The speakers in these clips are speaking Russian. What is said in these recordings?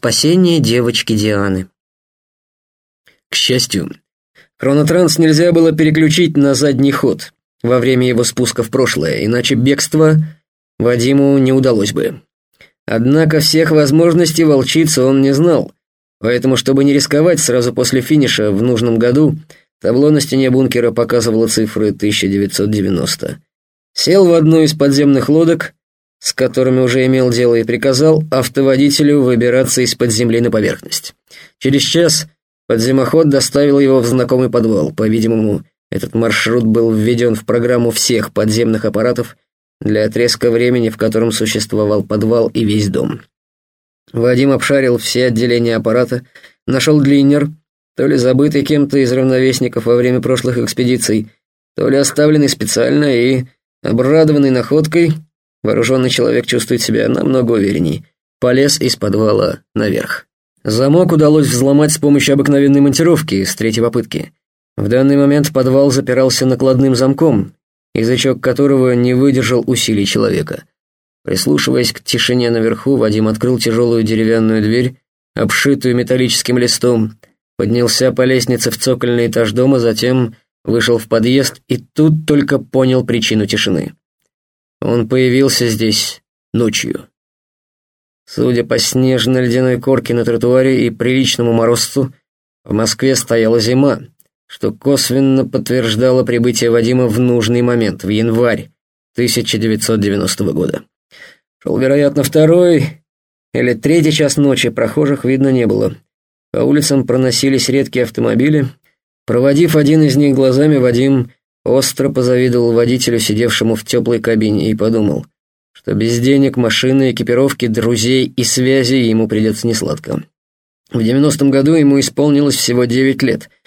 Спасение девочки Дианы. К счастью, хронотранс нельзя было переключить на задний ход во время его спуска в прошлое, иначе бегство Вадиму не удалось бы. Однако всех возможностей волчицы он не знал, поэтому, чтобы не рисковать сразу после финиша в нужном году, табло на стене бункера показывало цифры 1990. Сел в одну из подземных лодок, с которыми уже имел дело, и приказал автоводителю выбираться из-под земли на поверхность. Через час подземоход доставил его в знакомый подвал. По-видимому, этот маршрут был введен в программу всех подземных аппаратов для отрезка времени, в котором существовал подвал и весь дом. Вадим обшарил все отделения аппарата, нашел длиннер, то ли забытый кем-то из равновесников во время прошлых экспедиций, то ли оставленный специально и, обрадованный находкой, вооруженный человек чувствует себя намного уверенней, полез из подвала наверх. Замок удалось взломать с помощью обыкновенной монтировки с третьей попытки. В данный момент подвал запирался накладным замком, язычок которого не выдержал усилий человека. Прислушиваясь к тишине наверху, Вадим открыл тяжелую деревянную дверь, обшитую металлическим листом, поднялся по лестнице в цокольный этаж дома, затем вышел в подъезд и тут только понял причину тишины. Он появился здесь ночью. Судя по снежно-ледяной корке на тротуаре и приличному морозцу, в Москве стояла зима, что косвенно подтверждало прибытие Вадима в нужный момент, в январь 1990 года. Шел, вероятно, второй или третий час ночи, прохожих видно не было. По улицам проносились редкие автомобили. Проводив один из них глазами, Вадим остро позавидовал водителю, сидевшему в теплой кабине, и подумал, что без денег, машины, экипировки, друзей и связи ему придется несладко. В 90-м году ему исполнилось всего 9 лет —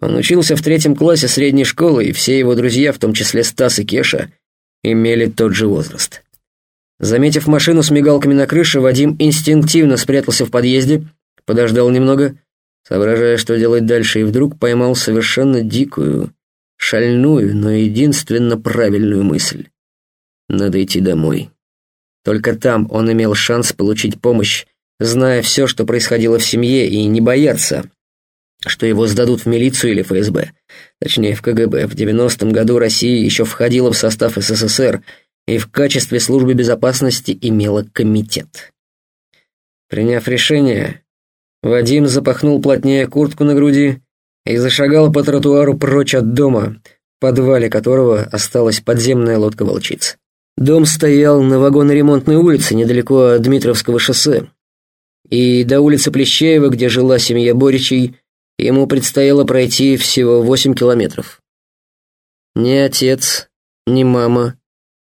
он учился в третьем классе средней школы, и все его друзья, в том числе Стас и Кеша, имели тот же возраст. Заметив машину с мигалками на крыше, Вадим инстинктивно спрятался в подъезде, подождал немного, соображая, что делать дальше, и вдруг поймал совершенно дикую, шальную, но единственно правильную мысль. Надо идти домой. Только там он имел шанс получить помощь, зная все, что происходило в семье, и не бояться, что его сдадут в милицию или ФСБ. Точнее, в КГБ. В 90-м году Россия еще входила в состав СССР и в качестве службы безопасности имела комитет. Приняв решение, Вадим запахнул плотнее куртку на груди и зашагал по тротуару прочь от дома, в подвале которого осталась подземная лодка волчиц. Дом стоял на вагоноремонтной улице, недалеко от Дмитровского шоссе. И до улицы Плещеева, где жила семья Боричей, Ему предстояло пройти всего восемь километров. Ни отец, ни мама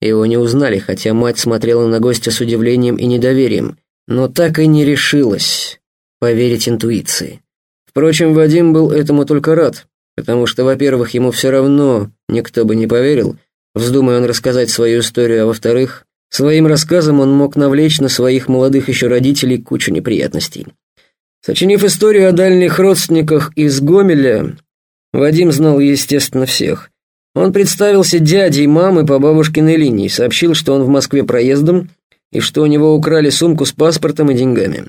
его не узнали, хотя мать смотрела на гостя с удивлением и недоверием, но так и не решилась поверить интуиции. Впрочем, Вадим был этому только рад, потому что, во-первых, ему все равно никто бы не поверил, вздумая он рассказать свою историю, а во-вторых, своим рассказом он мог навлечь на своих молодых еще родителей кучу неприятностей. Сочинив историю о дальних родственниках из Гомеля, Вадим знал, естественно, всех. Он представился дядей мамы по бабушкиной линии, сообщил, что он в Москве проездом и что у него украли сумку с паспортом и деньгами.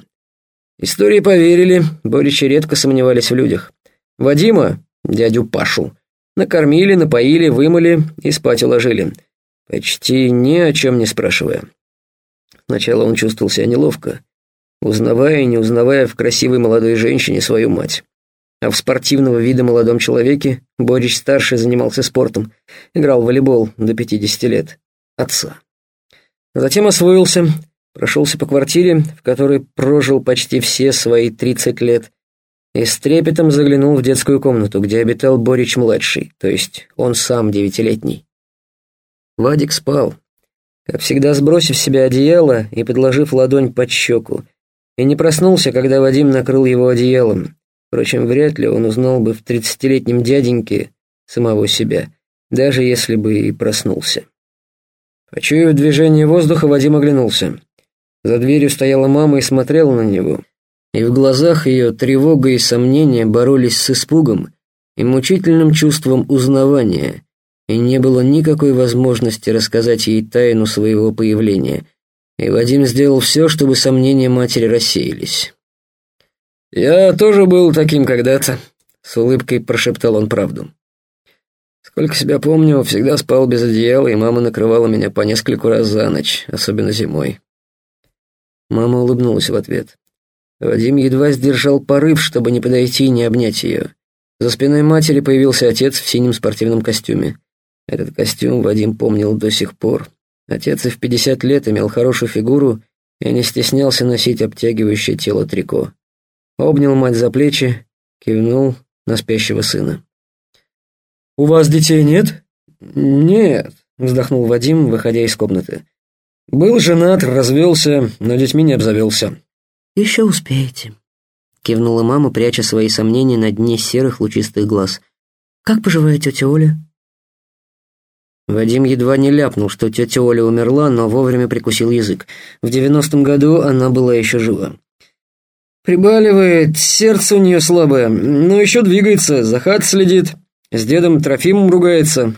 Истории поверили, Боричи редко сомневались в людях. Вадима, дядю Пашу, накормили, напоили, вымыли и спать уложили, почти ни о чем не спрашивая. Сначала он чувствовал себя неловко, узнавая и не узнавая в красивой молодой женщине свою мать. А в спортивного вида молодом человеке Борич-старший занимался спортом, играл в волейбол до 50 лет. Отца. Затем освоился, прошелся по квартире, в которой прожил почти все свои 30 лет, и с трепетом заглянул в детскую комнату, где обитал Борич-младший, то есть он сам девятилетний. Вадик спал, как всегда сбросив с себя одеяло и подложив ладонь под щеку, и не проснулся, когда Вадим накрыл его одеялом. Впрочем, вряд ли он узнал бы в тридцатилетнем дяденьке самого себя, даже если бы и проснулся. Почуяв движение воздуха, Вадим оглянулся. За дверью стояла мама и смотрела на него, и в глазах ее тревога и сомнения боролись с испугом и мучительным чувством узнавания, и не было никакой возможности рассказать ей тайну своего появления — и Вадим сделал все, чтобы сомнения матери рассеялись. «Я тоже был таким когда-то», — с улыбкой прошептал он правду. «Сколько себя помню, всегда спал без одеяла, и мама накрывала меня по нескольку раз за ночь, особенно зимой». Мама улыбнулась в ответ. Вадим едва сдержал порыв, чтобы не подойти и не обнять ее. За спиной матери появился отец в синем спортивном костюме. Этот костюм Вадим помнил до сих пор. Отец и в 50 лет имел хорошую фигуру и не стеснялся носить обтягивающее тело трико. Обнял мать за плечи, кивнул на спящего сына. «У вас детей нет?» «Нет», — вздохнул Вадим, выходя из комнаты. «Был женат, развелся, но детьми не обзавелся». «Еще успеете», — кивнула мама, пряча свои сомнения на дне серых лучистых глаз. «Как поживает тетя Оля?» Вадим едва не ляпнул, что тетя Оля умерла, но вовремя прикусил язык. В девяностом году она была еще жива. «Прибаливает, сердце у нее слабое, но еще двигается, за хат следит, с дедом Трофимом ругается».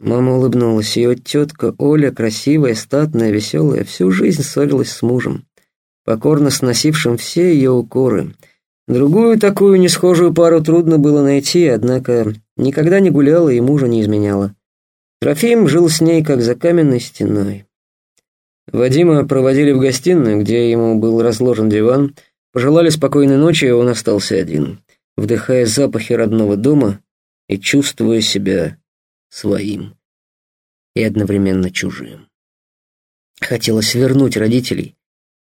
Мама улыбнулась. Ее тетка Оля, красивая, статная, веселая, всю жизнь ссорилась с мужем покорно сносившим все ее укоры. Другую такую несхожую пару трудно было найти, однако никогда не гуляла и мужа не изменяла. Трофим жил с ней, как за каменной стеной. Вадима проводили в гостиную, где ему был разложен диван, пожелали спокойной ночи, и он остался один, вдыхая запахи родного дома и чувствуя себя своим и одновременно чужим. Хотелось вернуть родителей,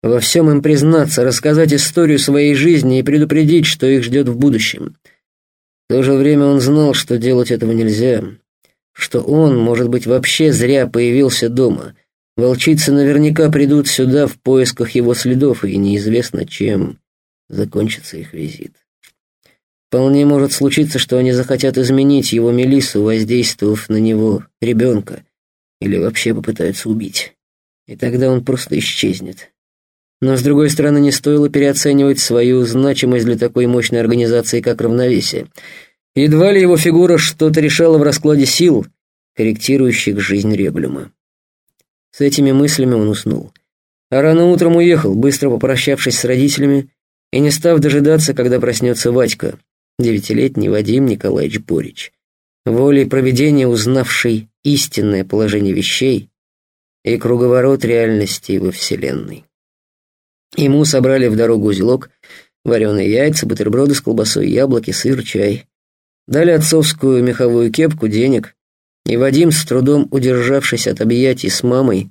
во всем им признаться, рассказать историю своей жизни и предупредить, что их ждет в будущем. В то же время он знал, что делать этого нельзя, что он, может быть, вообще зря появился дома. Волчицы наверняка придут сюда в поисках его следов, и неизвестно, чем закончится их визит. Вполне может случиться, что они захотят изменить его Мелиссу, воздействовав на него ребенка, или вообще попытаются убить. И тогда он просто исчезнет. Но, с другой стороны, не стоило переоценивать свою значимость для такой мощной организации, как равновесие. Едва ли его фигура что-то решала в раскладе сил, корректирующих жизнь Регулюма. С этими мыслями он уснул. А рано утром уехал, быстро попрощавшись с родителями и не став дожидаться, когда проснется Вадька, девятилетний Вадим Николаевич Борич, волей проведения узнавший истинное положение вещей и круговорот реальности во Вселенной. Ему собрали в дорогу узелок, вареные яйца, бутерброды с колбасой, яблоки, сыр, чай. Дали отцовскую меховую кепку, денег, и Вадим, с трудом удержавшись от объятий с мамой,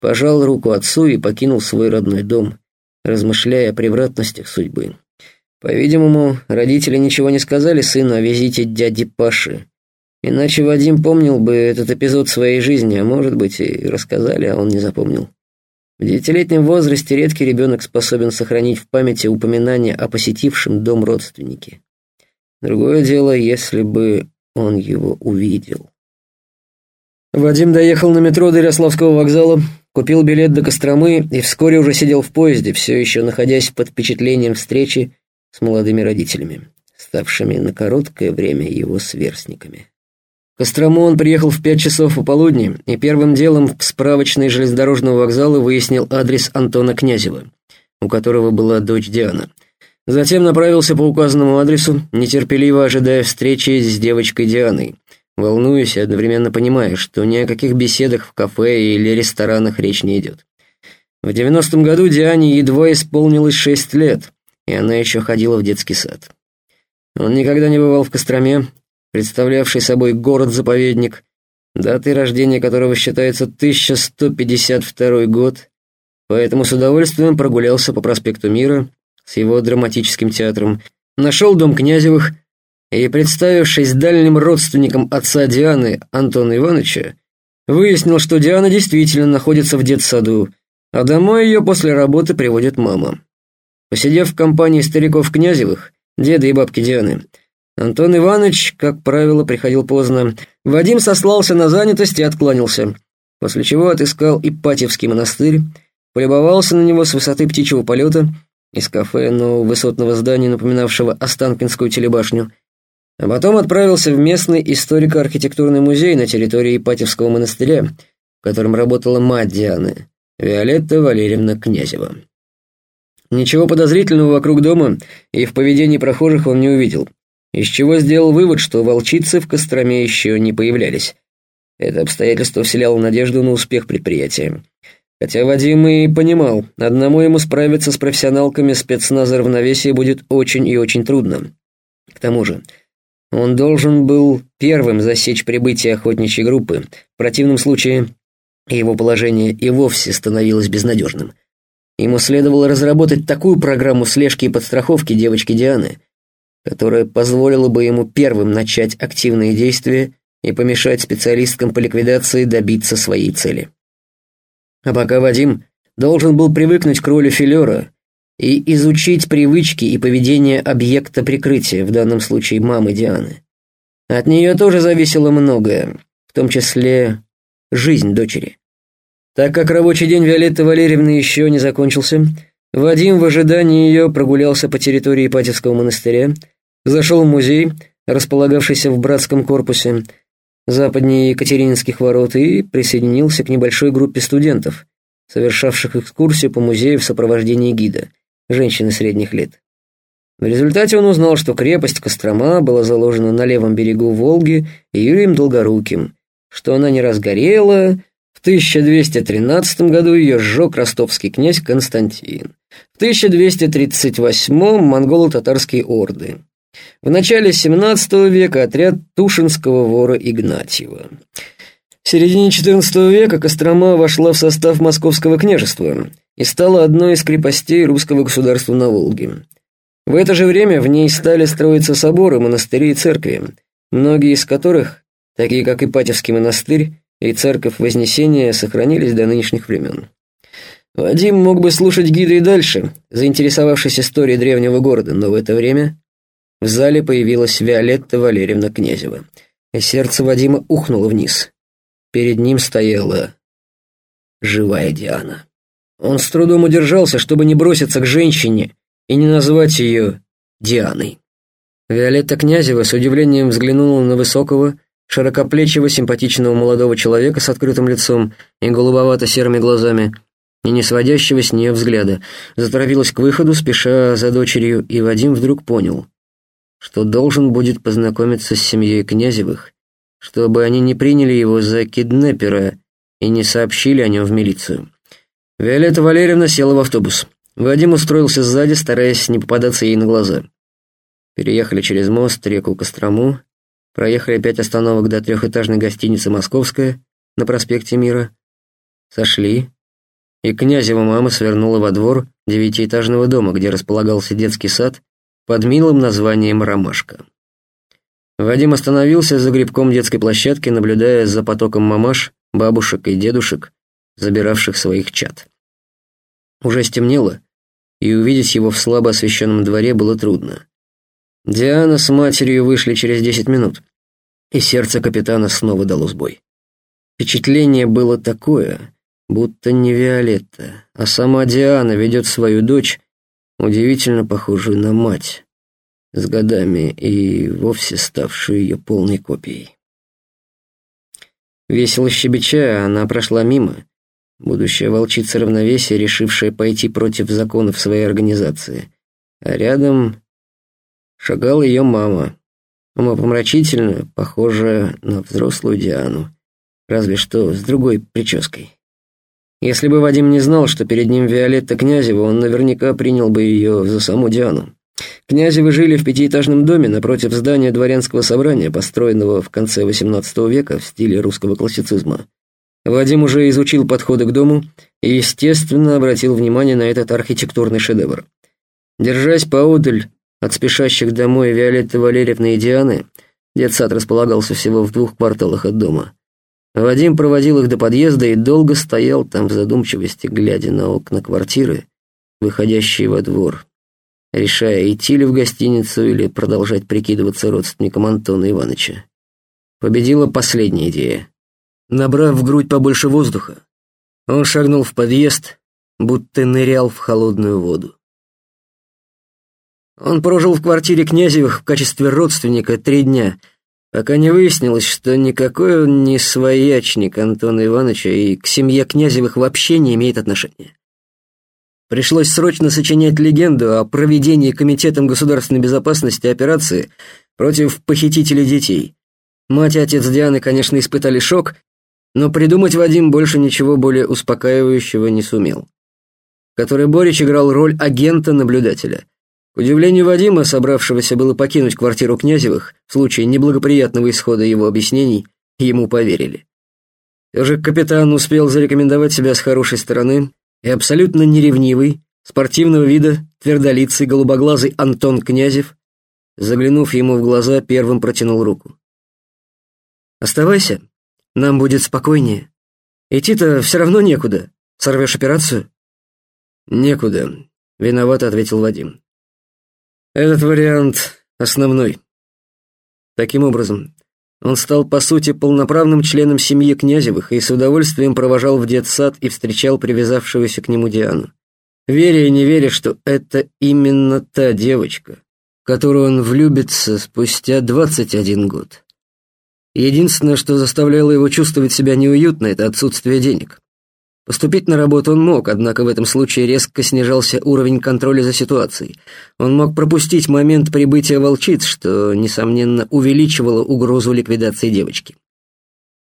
пожал руку отцу и покинул свой родной дом, размышляя о превратностях судьбы. По-видимому, родители ничего не сказали сыну о визите дяди Паши. Иначе Вадим помнил бы этот эпизод своей жизни, а может быть и рассказали, а он не запомнил. В девятилетнем возрасте редкий ребенок способен сохранить в памяти упоминания о посетившем дом родственнике. Другое дело, если бы он его увидел. Вадим доехал на метро до Ярославского вокзала, купил билет до Костромы и вскоре уже сидел в поезде, все еще находясь под впечатлением встречи с молодыми родителями, ставшими на короткое время его сверстниками. В Кострому он приехал в пять часов пополудни и первым делом в справочной железнодорожного вокзала выяснил адрес Антона Князева, у которого была дочь Диана. Затем направился по указанному адресу, нетерпеливо ожидая встречи с девочкой Дианой, волнуясь и одновременно понимая, что ни о каких беседах в кафе или ресторанах речь не идет. В девяностом году Диане едва исполнилось шесть лет, и она еще ходила в детский сад. Он никогда не бывал в Костроме, представлявший собой город-заповедник, датой рождения которого считается 1152 год, поэтому с удовольствием прогулялся по проспекту Мира с его драматическим театром, нашел дом Князевых и, представившись дальним родственником отца Дианы, Антона Ивановича, выяснил, что Диана действительно находится в детсаду, а домой ее после работы приводит мама. Посидев в компании стариков Князевых, деда и бабки Дианы, Антон Иванович, как правило, приходил поздно. Вадим сослался на занятость и откланялся, после чего отыскал Ипатьевский монастырь, полюбовался на него с высоты птичьего полета из кафе нового высотного здания, напоминавшего Останкинскую телебашню, а потом отправился в местный историко-архитектурный музей на территории Ипатьевского монастыря, в котором работала мать Дианы, Виолетта Валерьевна Князева. Ничего подозрительного вокруг дома и в поведении прохожих он не увидел, из чего сделал вывод, что волчицы в Костроме еще не появлялись. Это обстоятельство вселяло надежду на успех предприятия. Хотя Вадим и понимал, одному ему справиться с профессионалками спецназа равновесия будет очень и очень трудно. К тому же, он должен был первым засечь прибытие охотничьей группы. В противном случае его положение и вовсе становилось безнадежным. Ему следовало разработать такую программу слежки и подстраховки девочки Дианы, которая позволила бы ему первым начать активные действия и помешать специалисткам по ликвидации добиться своей цели. А пока Вадим должен был привыкнуть к роли филера и изучить привычки и поведение объекта прикрытия, в данном случае мамы Дианы. От нее тоже зависело многое, в том числе жизнь дочери. Так как рабочий день Виолетты Валерьевны еще не закончился, Вадим в ожидании ее прогулялся по территории Ипатьевского монастыря, зашел в музей, располагавшийся в братском корпусе, западнее Екатерининских ворот, и присоединился к небольшой группе студентов, совершавших экскурсию по музею в сопровождении гида, женщины средних лет. В результате он узнал, что крепость Кострома была заложена на левом берегу Волги Юрием Долгоруким, что она не разгорела, 1213 году ее сжег ростовский князь Константин, в 1238 монголо-татарские орды. В начале XVII века отряд Тушинского вора Игнатьева. В середине XIV века Кострома вошла в состав Московского княжества и стала одной из крепостей русского государства на Волге. В это же время в ней стали строиться соборы, монастыри и церкви, многие из которых, такие как Ипатьевский монастырь и церковь Вознесения, сохранились до нынешних времен. Вадим мог бы слушать гида и дальше, заинтересовавшись историей древнего города, но в это время в зале появилась Виолетта Валерьевна Князева, и сердце Вадима ухнуло вниз. Перед ним стояла живая Диана. Он с трудом удержался, чтобы не броситься к женщине и не назвать ее Дианой. Виолетта Князева с удивлением взглянула на высокого, широкоплечего, симпатичного молодого человека с открытым лицом и голубовато-серыми глазами, и не сводящего с нее взгляда, заторопилась к выходу, спеша за дочерью, и Вадим вдруг понял, что должен будет познакомиться с семьей Князевых, чтобы они не приняли его за киднепера и не сообщили о нем в милицию. Виолетта Валерьевна села в автобус. Вадим устроился сзади, стараясь не попадаться ей на глаза. Переехали через мост, реку Кострому, проехали пять остановок до трехэтажной гостиницы «Московская» на проспекте Мира, сошли, и Князева мама свернула во двор девятиэтажного дома, где располагался детский сад под милым названием «Ромашка». Вадим остановился за грибком детской площадки, наблюдая за потоком мамаш, бабушек и дедушек, забиравших своих чад. Уже стемнело, и увидеть его в слабо освещенном дворе было трудно. Диана с матерью вышли через десять минут, и сердце капитана снова дало сбой. Впечатление было такое, будто не Виолетта, а сама Диана ведет свою дочь удивительно похожую на мать, с годами и вовсе ставшую ее полной копией. Весело щебеча, она прошла мимо, будущая волчица равновесия, решившая пойти против законов своей организации. А рядом шагала ее мама, умопомрачительно похожая на взрослую Диану, разве что с другой прической. Если бы Вадим не знал, что перед ним Виолетта Князева, он наверняка принял бы ее за саму Диану. Князевы жили в пятиэтажном доме напротив здания дворянского собрания, построенного в конце XVIII века в стиле русского классицизма. Вадим уже изучил подходы к дому и, естественно, обратил внимание на этот архитектурный шедевр. Держась поодаль от спешащих домой Виолетты Валерьевны и Дианы, детсад располагался всего в двух кварталах от дома. Вадим проводил их до подъезда и долго стоял там в задумчивости, глядя на окна квартиры, выходящие во двор, решая, идти ли в гостиницу или продолжать прикидываться родственником Антона Ивановича. Победила последняя идея. Набрав в грудь побольше воздуха, он шагнул в подъезд, будто нырял в холодную воду. Он прожил в квартире Князевых в качестве родственника три дня — пока не выяснилось, что никакой он не своячник Антона Ивановича и к семье Князевых вообще не имеет отношения. Пришлось срочно сочинять легенду о проведении Комитетом государственной безопасности операции против похитителей детей. Мать и отец Дианы, конечно, испытали шок, но придумать Вадим больше ничего более успокаивающего не сумел. Который Борич играл роль агента-наблюдателя. К удивлению Вадима, собравшегося было покинуть квартиру Князевых, в случае неблагоприятного исхода его объяснений, ему поверили. Все же капитан успел зарекомендовать себя с хорошей стороны, и абсолютно неревнивый, спортивного вида, твердолицый, голубоглазый Антон Князев, заглянув ему в глаза, первым протянул руку. «Оставайся, нам будет спокойнее. Идти-то все равно некуда. Сорвешь операцию?» «Некуда», — виновато ответил Вадим. «Этот вариант основной. Таким образом, он стал, по сути, полноправным членом семьи Князевых и с удовольствием провожал в детсад и встречал привязавшуюся к нему Диану. Веря и не веря, что это именно та девочка, которую он влюбится спустя 21 год. Единственное, что заставляло его чувствовать себя неуютно, это отсутствие денег. Поступить на работу он мог, однако в этом случае резко снижался уровень контроля за ситуацией. Он мог пропустить момент прибытия волчиц, что, несомненно, увеличивало угрозу ликвидации девочки.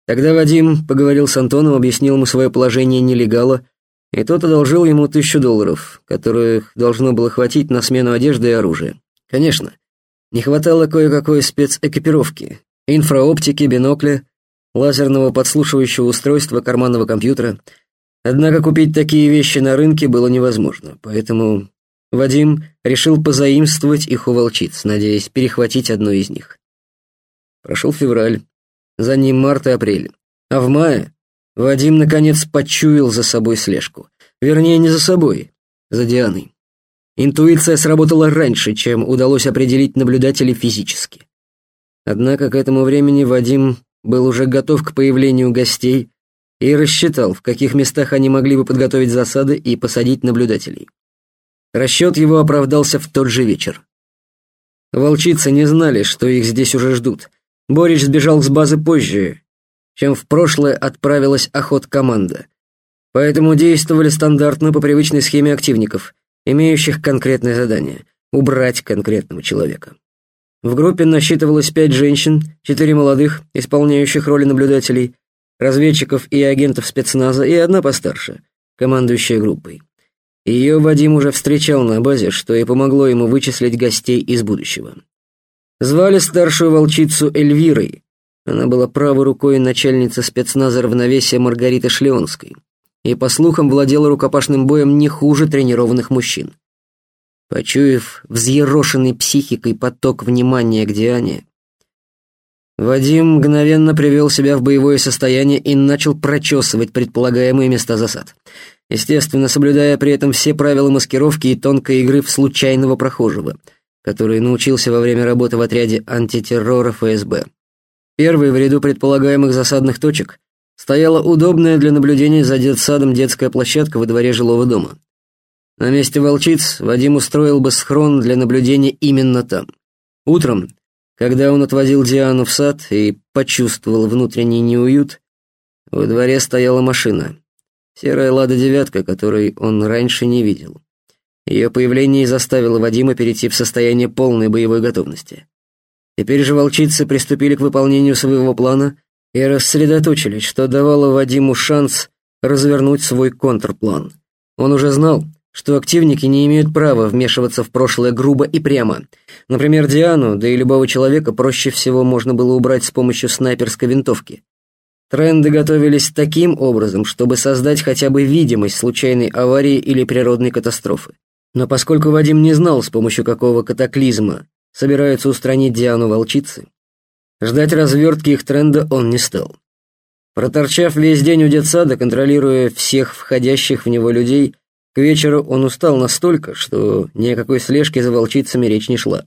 Тогда Вадим поговорил с Антоном, объяснил ему свое положение нелегала, и тот одолжил ему тысячу долларов, которых должно было хватить на смену одежды и оружия. Конечно, не хватало кое-какой спецэкипировки, инфраоптики, бинокля, лазерного подслушивающего устройства, карманного компьютера — Однако купить такие вещи на рынке было невозможно, поэтому Вадим решил позаимствовать их у волчиц, надеясь перехватить одну из них. Прошел февраль, за ним март и апрель. А в мае Вадим наконец почуял за собой слежку. Вернее, не за собой, за Дианой. Интуиция сработала раньше, чем удалось определить наблюдателей физически. Однако к этому времени Вадим был уже готов к появлению гостей, и рассчитал, в каких местах они могли бы подготовить засады и посадить наблюдателей. Расчет его оправдался в тот же вечер. Волчицы не знали, что их здесь уже ждут. Борич сбежал с базы позже, чем в прошлое отправилась охот-команда. Поэтому действовали стандартно по привычной схеме активников, имеющих конкретное задание — убрать конкретного человека. В группе насчитывалось пять женщин, четыре молодых, исполняющих роли наблюдателей, разведчиков и агентов спецназа, и одна постарше, командующая группой. Ее Вадим уже встречал на базе, что и помогло ему вычислить гостей из будущего. Звали старшую волчицу Эльвирой. Она была правой рукой начальницы спецназа равновесия Маргариты Шлеонской и, по слухам, владела рукопашным боем не хуже тренированных мужчин. Почуяв взъерошенный психикой поток внимания к Диане, Вадим мгновенно привел себя в боевое состояние и начал прочесывать предполагаемые места засад. Естественно, соблюдая при этом все правила маскировки и тонкой игры в случайного прохожего, который научился во время работы в отряде антитеррора ФСБ. Первой в ряду предполагаемых засадных точек стояла удобная для наблюдения за детсадом детская площадка во дворе жилого дома. На месте волчиц Вадим устроил бы схрон для наблюдения именно там. Утром когда он отводил Диану в сад и почувствовал внутренний неуют, во дворе стояла машина. Серая «Лада-девятка», которой он раньше не видел. Ее появление заставило Вадима перейти в состояние полной боевой готовности. Теперь же волчицы приступили к выполнению своего плана и рассредоточились, что давало Вадиму шанс развернуть свой контрплан. Он уже знал, что активники не имеют права вмешиваться в прошлое грубо и прямо. Например, Диану, да и любого человека проще всего можно было убрать с помощью снайперской винтовки. Тренды готовились таким образом, чтобы создать хотя бы видимость случайной аварии или природной катастрофы. Но поскольку Вадим не знал, с помощью какого катаклизма собираются устранить Диану волчицы, ждать развертки их тренда он не стал. Проторчав весь день у детсада, контролируя всех входящих в него людей, к вечеру он устал настолько, что ни о какой слежке за волчицами речь не шла.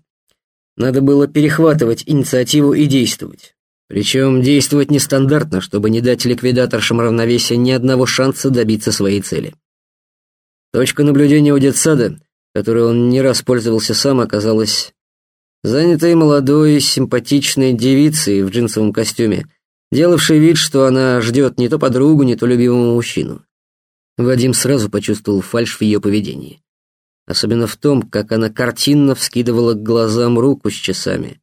Надо было перехватывать инициативу и действовать. Причем действовать нестандартно, чтобы не дать ликвидаторшам равновесия ни одного шанса добиться своей цели. Точка наблюдения у детсада, которой он не раз пользовался сам, оказалась занятой молодой, симпатичной девицей в джинсовом костюме, делавшей вид, что она ждет не то подругу, не то любимого мужчину. Вадим сразу почувствовал фальшь в ее поведении. особенно в том, как она картинно вскидывала к глазам руку с часами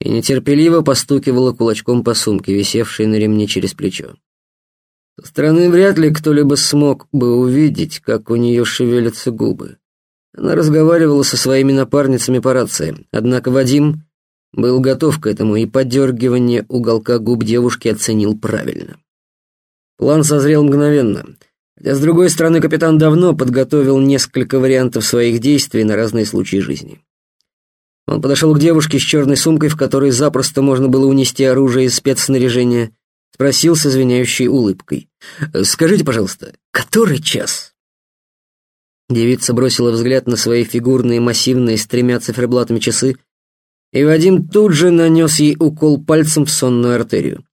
и нетерпеливо постукивала кулачком по сумке, висевшей на ремне через плечо. Со стороны вряд ли кто-либо смог бы увидеть, как у нее шевелятся губы. Она разговаривала со своими напарницами по рации, однако Вадим был готов к этому и подергивание уголка губ девушки оценил правильно. План созрел мгновенно, хотя, с другой стороны, капитан давно подготовил несколько вариантов своих действий на разные случаи жизни. Он подошел к девушке с черной сумкой, в которой запросто можно было унести оружие и спецснаряжение, спросил с извиняющей улыбкой. «Скажите, пожалуйста, который час?» Девица бросила взгляд на свои фигурные, массивные, с тремя циферблатами часы, и Вадим тут же нанес ей укол пальцем в сонную артерию.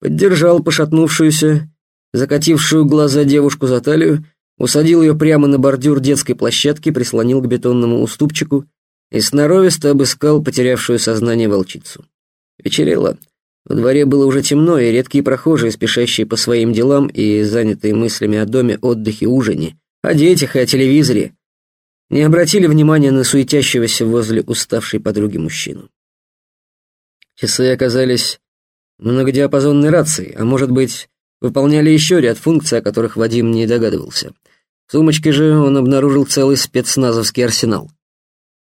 Поддержал пошатнувшуюся, закатившую глаза девушку за талию, усадил ее прямо на бордюр детской площадки, прислонил к бетонному уступчику и сноровисто обыскал потерявшую сознание волчицу. Вечерело. Во дворе было уже темно, и редкие прохожие, спешащие по своим делам и занятые мыслями о доме, отдыхе, ужине, о детях и о телевизоре, не обратили внимания на суетящегося возле уставшей подруги мужчину. Часы оказались многодиапазонной рацией, а может быть, выполняли еще ряд функций, о которых Вадим не догадывался. В сумочке же он обнаружил целый спецназовский арсенал.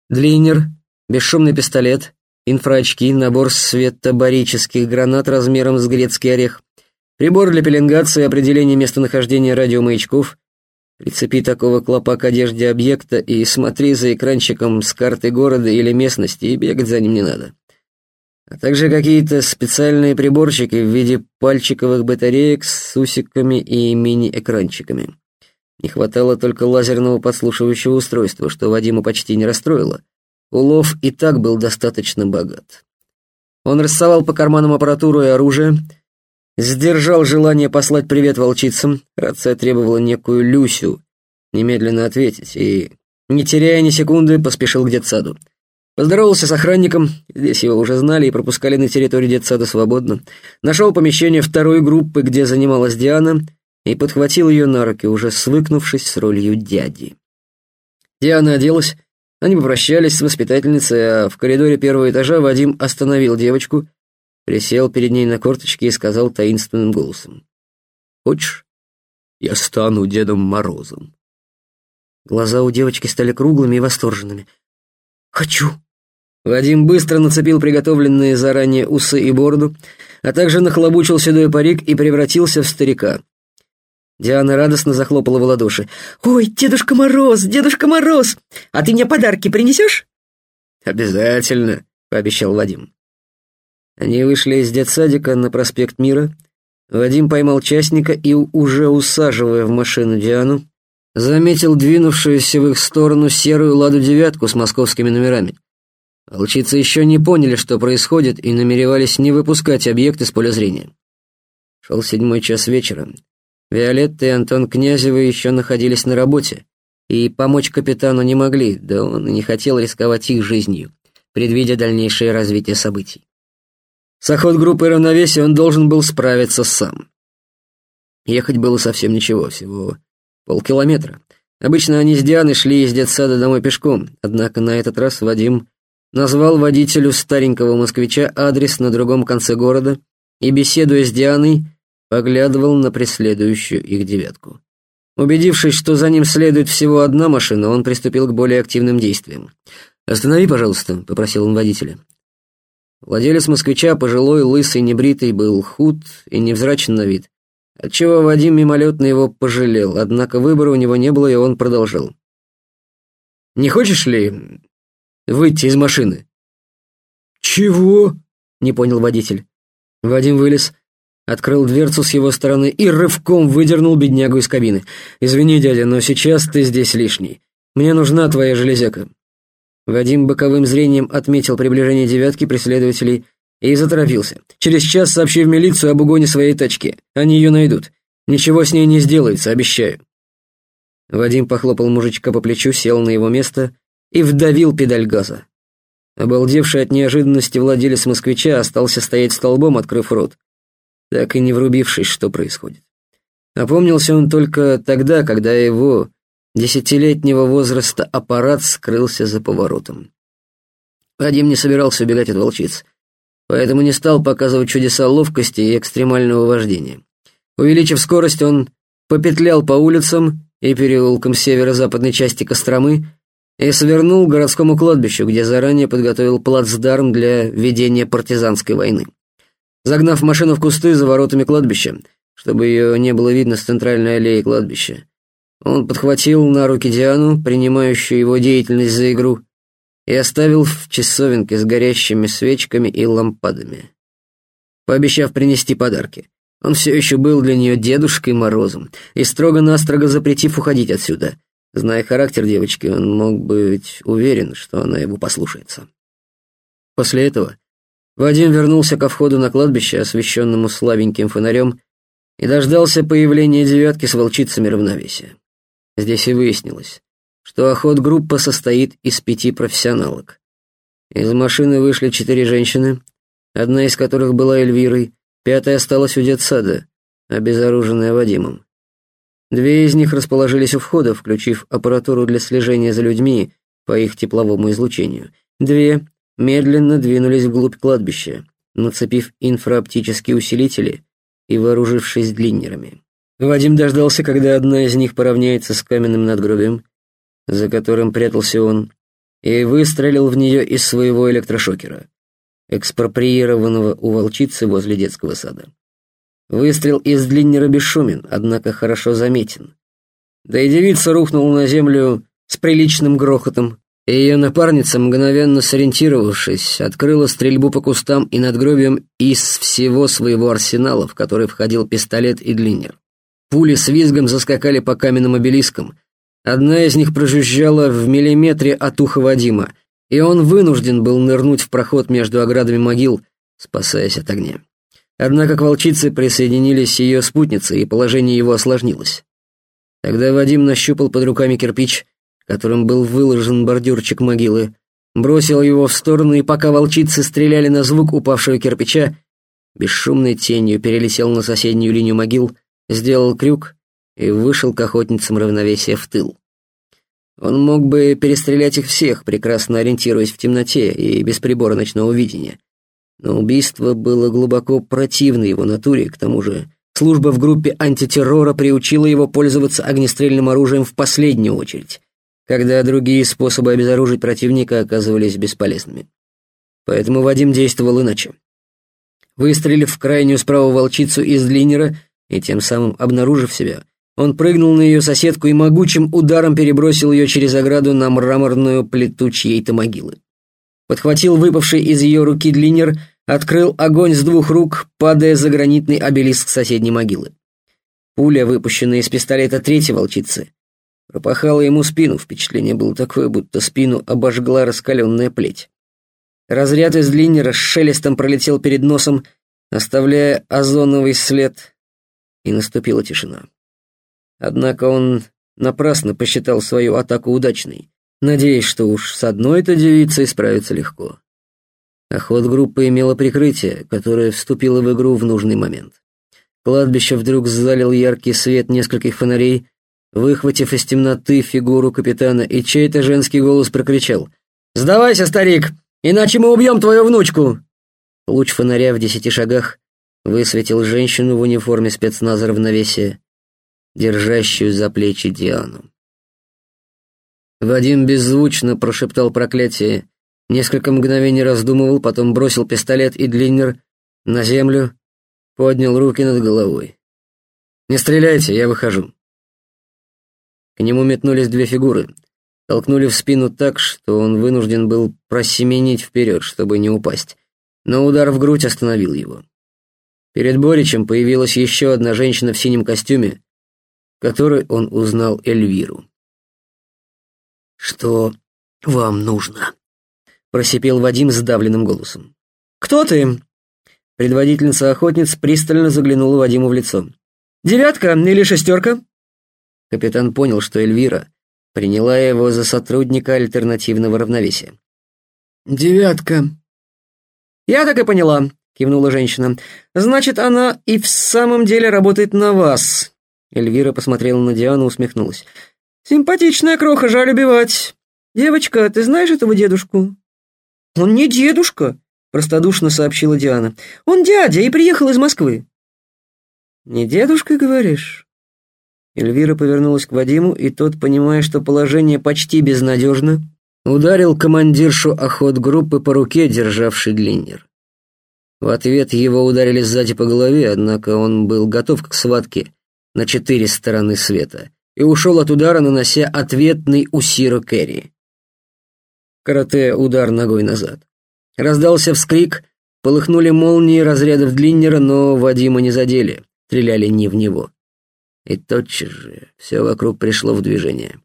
Длиннер, бесшумный пистолет, инфраочки, набор светобарических гранат размером с грецкий орех, прибор для пеленгации и определения местонахождения радиомаячков, Прицепи такого клопа к одежде объекта и смотри за экранчиком с карты города или местности, и бегать за ним не надо. А также какие-то специальные приборчики в виде пальчиковых батареек с усиками и мини-экранчиками. Не хватало только лазерного подслушивающего устройства, что Вадима почти не расстроило. Улов и так был достаточно богат. Он рассовал по карманам аппаратуру и оружие, Сдержал желание послать привет волчицам. Рация требовала некую Люсю немедленно ответить, и, не теряя ни секунды, поспешил к детсаду. Поздоровался с охранником, здесь его уже знали и пропускали на территорию детсада свободно. Нашел помещение второй группы, где занималась Диана, и подхватил ее на руки, уже свыкнувшись с ролью дяди. Диана оделась, они попрощались с воспитательницей, а в коридоре первого этажа Вадим остановил девочку присел перед ней на корточки и сказал таинственным голосом. «Хочешь, я стану Дедом Морозом?» Глаза у девочки стали круглыми и восторженными. «Хочу!» Вадим быстро нацепил приготовленные заранее усы и бороду, а также нахлобучил седой парик и превратился в старика. Диана радостно захлопала в ладоши. «Ой, Дедушка Мороз, Дедушка Мороз! А ты мне подарки принесешь?» «Обязательно», — пообещал Вадим. Они вышли из детсадика на проспект Мира. Вадим поймал частника и, уже усаживая в машину Диану, заметил двинувшуюся в их сторону серую «Ладу-девятку» с московскими номерами. Волчицы еще не поняли, что происходит, и намеревались не выпускать объект из поля зрения. Шел седьмой час вечера. Виолетта и Антон Князевы еще находились на работе, и помочь капитану не могли, да он и не хотел рисковать их жизнью, предвидя дальнейшее развитие событий. С охот группы равновесия он должен был справиться сам. Ехать было совсем ничего, всего полкилометра. Обычно они с Дианой шли из детсада домой пешком, однако на этот раз Вадим назвал водителю старенького москвича адрес на другом конце города и, беседуя с Дианой, поглядывал на преследующую их девятку. Убедившись, что за ним следует всего одна машина, он приступил к более активным действиям. «Останови, пожалуйста», — попросил он водителя. Владелец москвича, пожилой, лысый, небритый, был худ и невзрачен на вид, отчего Вадим мимолетно его пожалел, однако выбора у него не было, и он продолжал. «Не хочешь ли выйти из машины?» «Чего?» — не понял водитель. Вадим вылез, открыл дверцу с его стороны и рывком выдернул беднягу из кабины. «Извини, дядя, но сейчас ты здесь лишний. Мне нужна твоя железяка. Вадим боковым зрением отметил приближение девятки преследователей и заторопился. «Через час сообщи в милицию об угоне своей тачки. Они ее найдут. Ничего с ней не сделается, обещаю». Вадим похлопал мужичка по плечу, сел на его место и вдавил педаль газа. Обалдевший от неожиданности владелец москвича остался стоять столбом, открыв рот, так и не врубившись, что происходит. Опомнился он только тогда, когда его десятилетнего возраста аппарат скрылся за поворотом. Вадим не собирался убегать от волчиц, поэтому не стал показывать чудеса ловкости и экстремального вождения. Увеличив скорость, он попетлял по улицам и переулкам северо-западной части Костромы и свернул к городскому кладбищу, где заранее подготовил плацдарм для ведения партизанской войны. Загнав машину в кусты за воротами кладбища, чтобы ее не было видно с центральной аллеи кладбища, он подхватил на руки Диану, принимающую его деятельность за игру, и оставил в часовенке с горящими свечками и лампадами, пообещав принести подарки. Он все еще был для нее Дедушкой Морозом и строго-настрого запретив уходить отсюда. Зная характер девочки, он мог быть уверен, что она его послушается. После этого Вадим вернулся ко входу на кладбище, освещенному слабеньким фонарем, и дождался появления девятки с волчицами равновесия. Здесь и выяснилось, что охот-группа состоит из пяти профессионалок. Из машины вышли четыре женщины, одна из которых была Эльвирой, пятая осталась у детсада, обезоруженная Вадимом. Две из них расположились у входа, включив аппаратуру для слежения за людьми по их тепловому излучению. Две медленно двинулись вглубь кладбища, нацепив инфраоптические усилители и вооружившись длиннерами. Вадим дождался, когда одна из них поравняется с каменным надгробием, за которым прятался он, и выстрелил в нее из своего электрошокера, экспроприированного у волчицы возле детского сада. Выстрел из длиннера бесшумен, однако хорошо заметен. Да и девица рухнула на землю с приличным грохотом, и ее напарница, мгновенно сориентировавшись, открыла стрельбу по кустам и надгробиям из всего своего арсенала, в который входил пистолет и длиннер. Пули с визгом заскакали по каменным обелискам. Одна из них прожужжала в миллиметре от уха Вадима, и он вынужден был нырнуть в проход между оградами могил, спасаясь от огня. Однако к волчице присоединились ее спутницы, и положение его осложнилось. Тогда Вадим нащупал под руками кирпич, которым был выложен бордюрчик могилы, бросил его в сторону, и пока волчицы стреляли на звук упавшего кирпича, бесшумной тенью перелетел на соседнюю линию могил, сделал крюк и вышел к охотницам равновесия в тыл. Он мог бы перестрелять их всех, прекрасно ориентируясь в темноте и без прибора ночного видения. Но убийство было глубоко противно его натуре, к тому же служба в группе антитеррора приучила его пользоваться огнестрельным оружием в последнюю очередь, когда другие способы обезоружить противника оказывались бесполезными. Поэтому Вадим действовал иначе. Выстрелив в крайнюю справа волчицу из длиннера и тем самым обнаружив себя, он прыгнул на ее соседку и могучим ударом перебросил ее через ограду на мраморную плиту чьей-то могилы. Подхватил выпавший из ее руки длиннер, открыл огонь с двух рук, падая за гранитный обелиск соседней могилы. Пуля, выпущенная из пистолета третьей волчицы, пропахала ему спину. Впечатление было такое, будто спину обожгла раскаленная плеть. Разряд из длиннера с шелестом пролетел перед носом, оставляя озоновый след, и наступила тишина. Однако он напрасно посчитал свою атаку удачной, надеясь, что уж с одной-то девицей справиться легко. Охот группы имела прикрытие, которое вступило в игру в нужный момент. Кладбище вдруг залил яркий свет нескольких фонарей, выхватив из темноты фигуру капитана, и чей-то женский голос прокричал «Сдавайся, старик, иначе мы убьем твою внучку!» Луч фонаря в десяти шагах высветил женщину в униформе спецназа равновесия держащую за плечи Диану. Вадим беззвучно прошептал проклятие, несколько мгновений раздумывал, потом бросил пистолет и длиннер на землю, поднял руки над головой. «Не стреляйте, я выхожу». К нему метнулись две фигуры, толкнули в спину так, что он вынужден был просеменить вперед, чтобы не упасть, но удар в грудь остановил его. Перед Боричем появилась еще одна женщина в синем костюме, которой он узнал Эльвиру. «Что вам нужно?» — просипел Вадим сдавленным голосом. «Кто ты?» Предводительница охотниц пристально заглянула Вадиму в лицо. «Девятка или шестерка?» Капитан понял, что Эльвира приняла его за сотрудника альтернативного равновесия. «Девятка». «Я так и поняла», — кивнула женщина. «Значит, она и в самом деле работает на вас, Эльвира посмотрела на Диану, усмехнулась. Симпатичная кроха, жаль убивать. Девочка, ты знаешь этого дедушку? Он не дедушка, простодушно сообщила Диана. Он дядя и приехал из Москвы. Не дедушка, говоришь? Эльвира повернулась к Вадиму, и тот, понимая, что положение почти безнадежно, ударил командиршу охотгруппы по руке, державшей длиннер. В ответ его ударили сзади по голове, однако он был готов к схватке на четыре стороны света и ушел от удара, нанося ответный усиро Керри. Карате удар ногой назад. Раздался вскрик, полыхнули молнии разрядов длиннера, но Вадима не задели, стреляли не в него. И тотчас же все вокруг пришло в движение.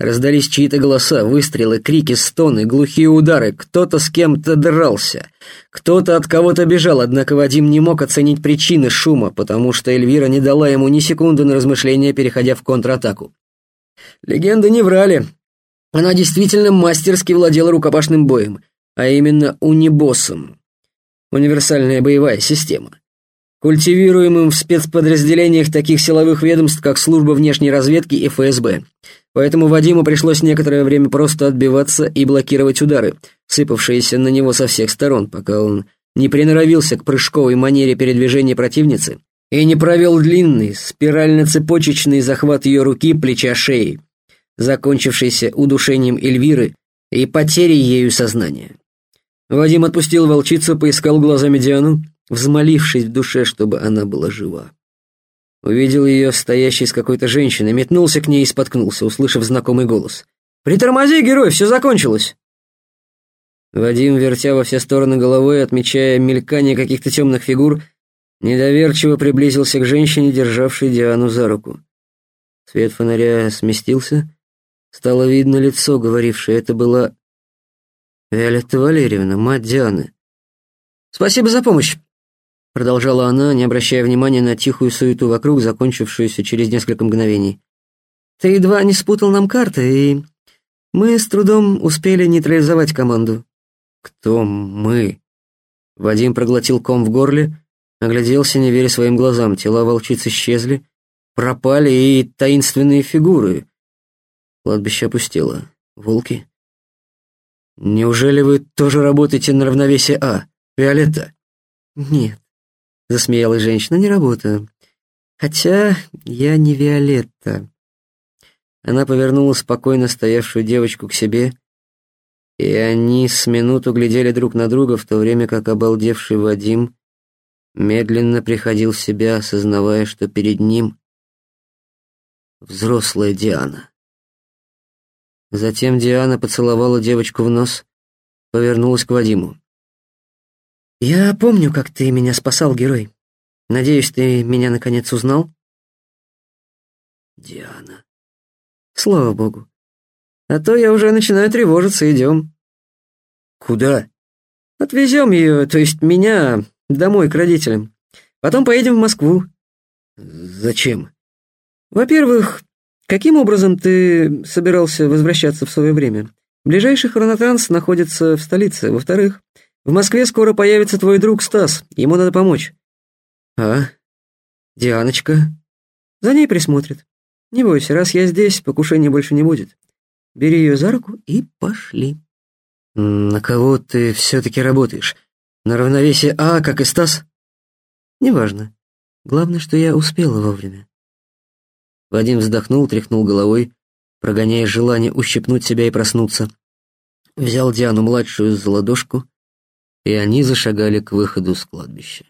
Раздались чьи-то голоса, выстрелы, крики, стоны, глухие удары. Кто-то с кем-то дрался. Кто-то от кого-то бежал, однако Вадим не мог оценить причины шума, потому что Эльвира не дала ему ни секунды на размышление, переходя в контратаку. Легенды не врали. Она действительно мастерски владела рукопашным боем, а именно унибоссом. Универсальная боевая система культивируемым в спецподразделениях таких силовых ведомств, как Служба внешней разведки и ФСБ. Поэтому Вадиму пришлось некоторое время просто отбиваться и блокировать удары, сыпавшиеся на него со всех сторон, пока он не приноровился к прыжковой манере передвижения противницы и не провел длинный, спирально-цепочечный захват ее руки, плеча, шеи, закончившийся удушением Эльвиры и потерей ею сознания. Вадим отпустил волчицу, поискал глазами Диану, взмолившись в душе, чтобы она была жива. Увидел ее, стоящей с какой-то женщиной, метнулся к ней и споткнулся, услышав знакомый голос. «Притормози, герой, все закончилось!» Вадим, вертя во все стороны головой, отмечая мелькание каких-то темных фигур, недоверчиво приблизился к женщине, державшей Диану за руку. Свет фонаря сместился, стало видно лицо, говорившее, это была Виолетта Валерьевна, мать Дианы. «Спасибо за помощь!» Продолжала она, не обращая внимания на тихую суету вокруг, закончившуюся через несколько мгновений. «Ты едва не спутал нам карты, и мы с трудом успели нейтрализовать команду». «Кто мы?» Вадим проглотил ком в горле, огляделся, не веря своим глазам. Тела волчиц исчезли, пропали и таинственные фигуры. Кладбище опустело. Волки? Неужели вы тоже работаете на равновесие А, Виолетта? Нет, Засмеялась женщина. «Не работаю. Хотя я не Виолетта». Она повернула спокойно стоявшую девочку к себе, и они с минуту глядели друг на друга, в то время как обалдевший Вадим медленно приходил в себя, осознавая, что перед ним взрослая Диана. Затем Диана поцеловала девочку в нос, повернулась к Вадиму. «Я помню, как ты меня спасал, герой. Надеюсь, ты меня наконец узнал?» «Диана». «Слава богу. А то я уже начинаю тревожиться, идем». «Куда?» «Отвезем ее, то есть меня, домой к родителям. Потом поедем в Москву». «Зачем?» «Во-первых, каким образом ты собирался возвращаться в свое время? Ближайший хронотранс находится в столице. Во-вторых, в Москве скоро появится твой друг Стас, ему надо помочь». «А? Дианочка?» «За ней присмотрит. Не бойся, раз я здесь, покушения больше не будет. Бери ее за руку и пошли». «На кого ты все-таки работаешь? На равновесие А, как и Стас?» «Неважно. Главное, что я успела вовремя». Вадим вздохнул, тряхнул головой, прогоняя желание ущипнуть себя и проснуться. Взял Диану-младшую за ладошку, и они зашагали к выходу с кладбища.